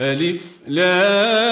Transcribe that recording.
ألف لام.